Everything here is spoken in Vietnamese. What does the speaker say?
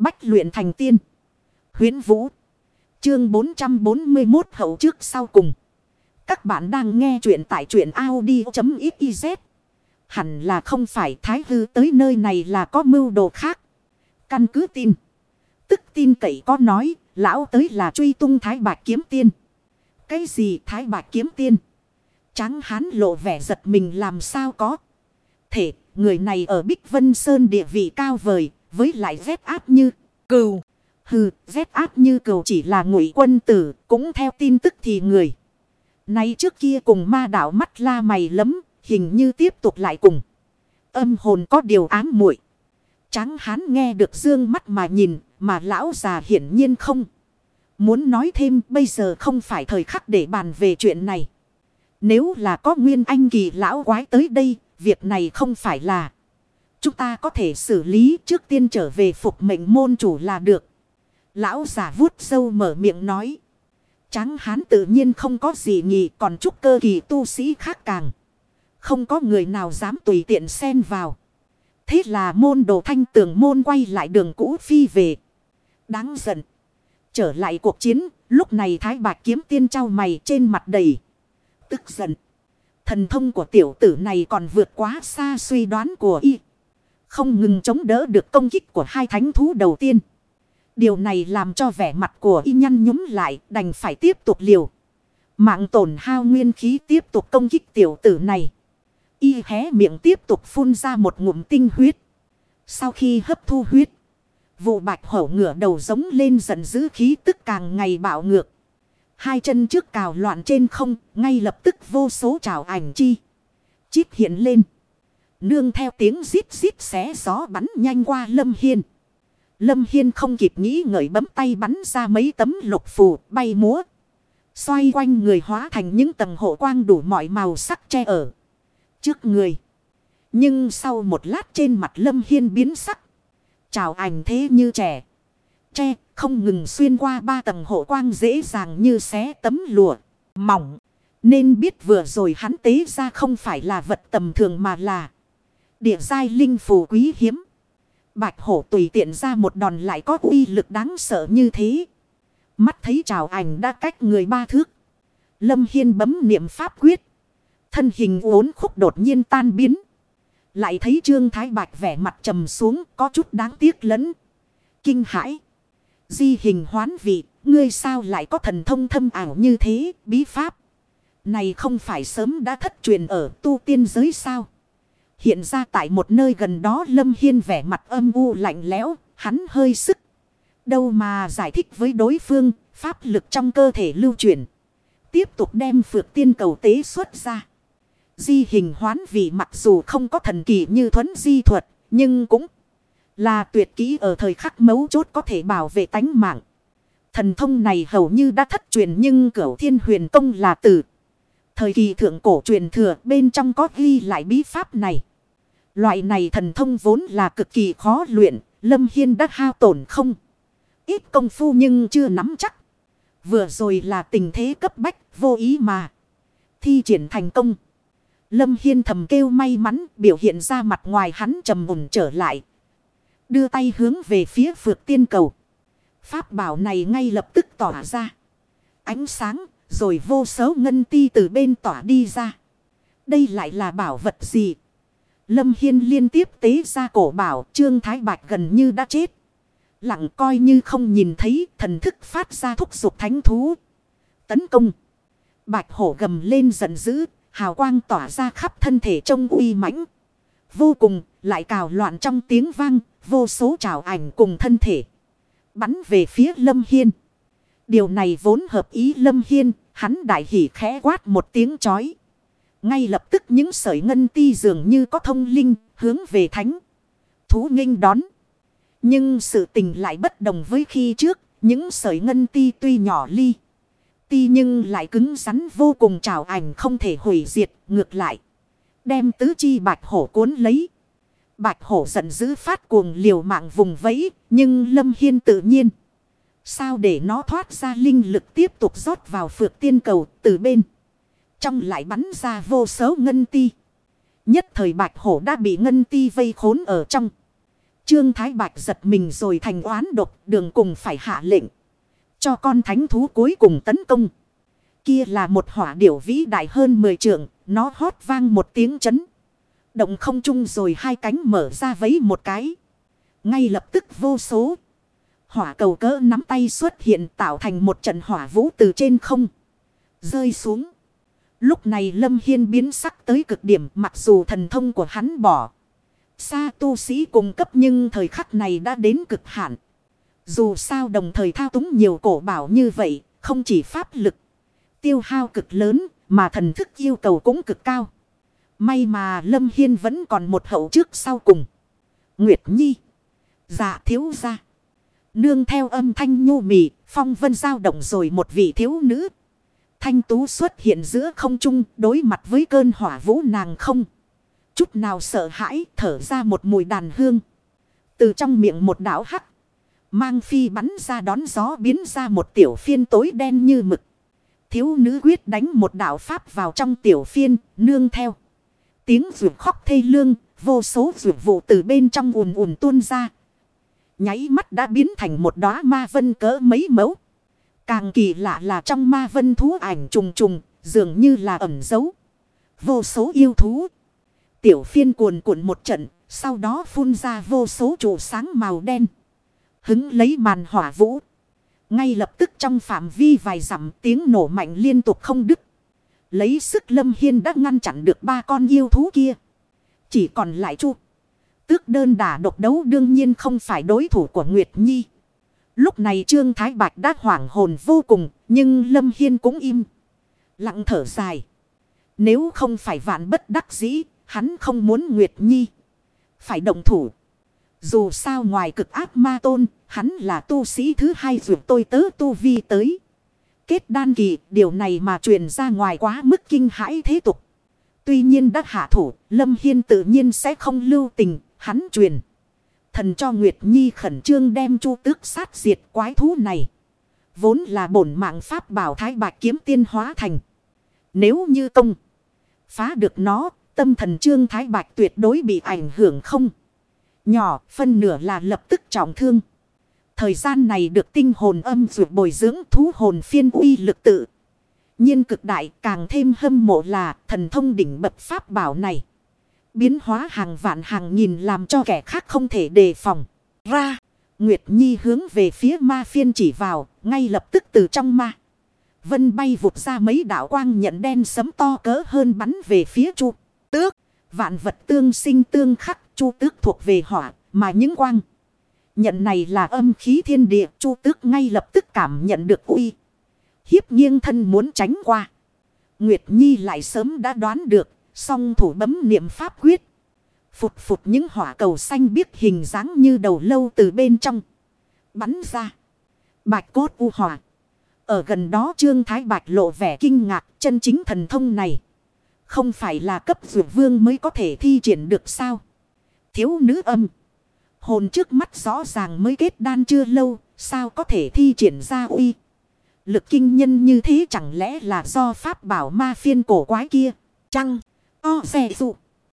Bách luyện thành tiên. Huyến Vũ. Chương 441 hậu trước sau cùng. Các bạn đang nghe truyện tại truyện Audi.xyz. Hẳn là không phải thái hư tới nơi này là có mưu đồ khác. Căn cứ tin. Tức tin cậy có nói, lão tới là truy tung thái bạch kiếm tiên. Cái gì thái bạch kiếm tiên? Tráng hán lộ vẻ giật mình làm sao có. Thể, người này ở Bích Vân Sơn địa vị cao vời, với lại dép áp như cừu. Hừ, dép áp như cừu chỉ là ngụy quân tử, cũng theo tin tức thì người. Nay trước kia cùng ma đảo mắt la mày lấm, hình như tiếp tục lại cùng. Âm hồn có điều ám muội Tráng hán nghe được dương mắt mà nhìn, mà lão già hiển nhiên không. Muốn nói thêm bây giờ không phải thời khắc để bàn về chuyện này. Nếu là có nguyên anh kỳ lão quái tới đây, việc này không phải là... Chúng ta có thể xử lý trước tiên trở về phục mệnh môn chủ là được. Lão giả vuốt sâu mở miệng nói. Tráng hán tự nhiên không có gì nhỉ còn chúc cơ kỳ tu sĩ khác càng. Không có người nào dám tùy tiện xen vào. Thế là môn đồ thanh tường môn quay lại đường cũ phi về. Đáng giận. Trở lại cuộc chiến, lúc này thái bạch kiếm tiên trao mày trên mặt đầy. Tức giận. Thần thông của tiểu tử này còn vượt quá xa suy đoán của y. Không ngừng chống đỡ được công kích của hai thánh thú đầu tiên. Điều này làm cho vẻ mặt của y nhăn nhúm lại đành phải tiếp tục liều. Mạng tổn hao nguyên khí tiếp tục công kích tiểu tử này. Y hé miệng tiếp tục phun ra một ngụm tinh huyết. Sau khi hấp thu huyết. Vụ bạch hổ ngửa đầu giống lên giận dữ khí tức càng ngày bạo ngược. Hai chân trước cào loạn trên không, ngay lập tức vô số trào ảnh chi. Chít hiện lên. Nương theo tiếng rít rít xé gió bắn nhanh qua Lâm Hiên. Lâm Hiên không kịp nghĩ ngợi bấm tay bắn ra mấy tấm lục phù, bay múa. Xoay quanh người hóa thành những tầng hộ quang đủ mọi màu sắc che ở trước người. Nhưng sau một lát trên mặt Lâm Hiên biến sắc. Chào ảnh thế như trẻ. che, không ngừng xuyên qua ba tầng hộ quang dễ dàng như xé tấm lụa. Mỏng. Nên biết vừa rồi hắn tế ra không phải là vật tầm thường mà là. Địa giai linh phù quý hiếm. Bạch hổ tùy tiện ra một đòn lại có uy lực đáng sợ như thế. Mắt thấy trào ảnh đã cách người ba thước. Lâm Hiên bấm niệm pháp quyết. Thân hình uốn khúc đột nhiên tan biến. Lại thấy Trương Thái Bạch vẻ mặt trầm xuống có chút đáng tiếc lẫn. Kinh hãi. Di hình hoán vị, ngươi sao lại có thần thông thâm ảo như thế, bí pháp. Này không phải sớm đã thất truyền ở tu tiên giới sao? Hiện ra tại một nơi gần đó Lâm Hiên vẻ mặt âm u lạnh lẽo, hắn hơi sức. Đâu mà giải thích với đối phương, pháp lực trong cơ thể lưu chuyển. Tiếp tục đem phược tiên cầu tế xuất ra. Di hình hoán vị mặc dù không có thần kỳ như thuấn di thuật, nhưng cũng là tuyệt kỹ ở thời khắc mấu chốt có thể bảo vệ tánh mạng. Thần thông này hầu như đã thất truyền nhưng cửu thiên huyền công là từ. Thời kỳ thượng cổ truyền thừa bên trong có ghi lại bí pháp này. Loại này thần thông vốn là cực kỳ khó luyện, Lâm Hiên đã hao tổn không. Ít công phu nhưng chưa nắm chắc. Vừa rồi là tình thế cấp bách, vô ý mà. Thi triển thành công. Lâm Hiên thầm kêu may mắn, biểu hiện ra mặt ngoài hắn trầm mùn trở lại. Đưa tay hướng về phía phược tiên cầu. Pháp bảo này ngay lập tức tỏa ra. Ánh sáng, rồi vô số ngân ti từ bên tỏa đi ra. Đây lại là bảo vật gì? Lâm Hiên liên tiếp tế ra cổ bảo, Trương Thái Bạch gần như đã chết. Lặng coi như không nhìn thấy thần thức phát ra thúc dục thánh thú. Tấn công. Bạch hổ gầm lên giận dữ, hào quang tỏa ra khắp thân thể trông uy mãnh. Vô cùng, lại cào loạn trong tiếng vang, vô số trào ảnh cùng thân thể. Bắn về phía Lâm Hiên. Điều này vốn hợp ý Lâm Hiên, hắn đại hỉ khẽ quát một tiếng chói. Ngay lập tức những sợi ngân ti dường như có thông linh, hướng về thánh. Thú nghênh đón. Nhưng sự tình lại bất đồng với khi trước, những sợi ngân ti tuy nhỏ ly. Ti nhưng lại cứng rắn vô cùng trào ảnh không thể hủy diệt, ngược lại. Đem tứ chi bạch hổ cuốn lấy. Bạch hổ giận dữ phát cuồng liều mạng vùng vẫy, nhưng Lâm Hiên tự nhiên. Sao để nó thoát ra linh lực tiếp tục rót vào phược tiên cầu từ bên. Trong lại bắn ra vô số ngân ti. Nhất thời bạch hổ đã bị ngân ti vây khốn ở trong. Trương Thái Bạch giật mình rồi thành oán độc, đường cùng phải hạ lệnh. Cho con thánh thú cuối cùng tấn công. Kia là một hỏa điểu vĩ đại hơn 10 trượng. Nó hót vang một tiếng chấn. Động không trung rồi hai cánh mở ra vấy một cái. Ngay lập tức vô số. Hỏa cầu cỡ nắm tay xuất hiện tạo thành một trận hỏa vũ từ trên không. Rơi xuống. Lúc này Lâm Hiên biến sắc tới cực điểm mặc dù thần thông của hắn bỏ. Xa tu sĩ cùng cấp nhưng thời khắc này đã đến cực hạn. Dù sao đồng thời thao túng nhiều cổ bảo như vậy, không chỉ pháp lực. Tiêu hao cực lớn, mà thần thức yêu cầu cũng cực cao. May mà Lâm Hiên vẫn còn một hậu trước sau cùng. Nguyệt Nhi. Dạ thiếu ra. Nương theo âm thanh nhu mì, phong vân dao động rồi một vị thiếu nữ. Thanh tú xuất hiện giữa không trung đối mặt với cơn hỏa vũ nàng không. Chút nào sợ hãi thở ra một mùi đàn hương. Từ trong miệng một đảo hắc. Mang phi bắn ra đón gió biến ra một tiểu phiên tối đen như mực. Thiếu nữ quyết đánh một đạo pháp vào trong tiểu phiên, nương theo. Tiếng rượu khóc thê lương, vô số rượu vụ từ bên trong ùn ùn tuôn ra. Nháy mắt đã biến thành một đóa ma vân cỡ mấy mẫu. Càng kỳ lạ là trong ma vân thú ảnh trùng trùng, dường như là ẩn dấu. Vô số yêu thú. Tiểu phiên cuồn cuộn một trận, sau đó phun ra vô số trụ sáng màu đen. Hứng lấy màn hỏa vũ. Ngay lập tức trong phạm vi vài dặm tiếng nổ mạnh liên tục không đứt. Lấy sức lâm hiên đã ngăn chặn được ba con yêu thú kia. Chỉ còn lại chu. Tước đơn đả độc đấu đương nhiên không phải đối thủ của Nguyệt Nhi. Lúc này Trương Thái Bạch đã hoảng hồn vô cùng, nhưng Lâm Hiên cũng im. Lặng thở dài. Nếu không phải vạn bất đắc dĩ, hắn không muốn Nguyệt Nhi. Phải động thủ. Dù sao ngoài cực áp ma tôn, hắn là tu sĩ thứ hai dù tôi tớ tu vi tới. Kết đan kỳ, điều này mà truyền ra ngoài quá mức kinh hãi thế tục. Tuy nhiên đã hạ thủ, Lâm Hiên tự nhiên sẽ không lưu tình, hắn truyền. Thần cho Nguyệt Nhi khẩn trương đem chu tước sát diệt quái thú này. Vốn là bổn mạng pháp bảo thái bạch kiếm tiên hóa thành. Nếu như công phá được nó, tâm thần trương thái bạch tuyệt đối bị ảnh hưởng không. Nhỏ, phân nửa là lập tức trọng thương. Thời gian này được tinh hồn âm dược bồi dưỡng thú hồn phiên uy lực tự. nhiên cực đại càng thêm hâm mộ là thần thông đỉnh bậc pháp bảo này. Biến hóa hàng vạn hàng nghìn làm cho kẻ khác không thể đề phòng. Ra, Nguyệt Nhi hướng về phía ma phiên chỉ vào, ngay lập tức từ trong ma. Vân bay vụt ra mấy đạo quang nhận đen sấm to cỡ hơn bắn về phía chu. Tước, vạn vật tương sinh tương khắc, chu tước thuộc về hỏa, mà những quang. Nhận này là âm khí thiên địa, chu tước ngay lập tức cảm nhận được uy. Hiếp nghiêng thân muốn tránh qua. Nguyệt Nhi lại sớm đã đoán được, Song thủ bấm niệm pháp quyết. Phụt phụt những hỏa cầu xanh biếc hình dáng như đầu lâu từ bên trong. Bắn ra. Bạch cốt u hỏa. Ở gần đó Trương Thái Bạch lộ vẻ kinh ngạc, chân chính thần thông này. Không phải là cấp dược vương mới có thể thi triển được sao. Thiếu nữ âm. Hồn trước mắt rõ ràng mới kết đan chưa lâu. Sao có thể thi triển ra uy. Lực kinh nhân như thế chẳng lẽ là do pháp bảo ma phiên cổ quái kia. Chăng. 昂飞度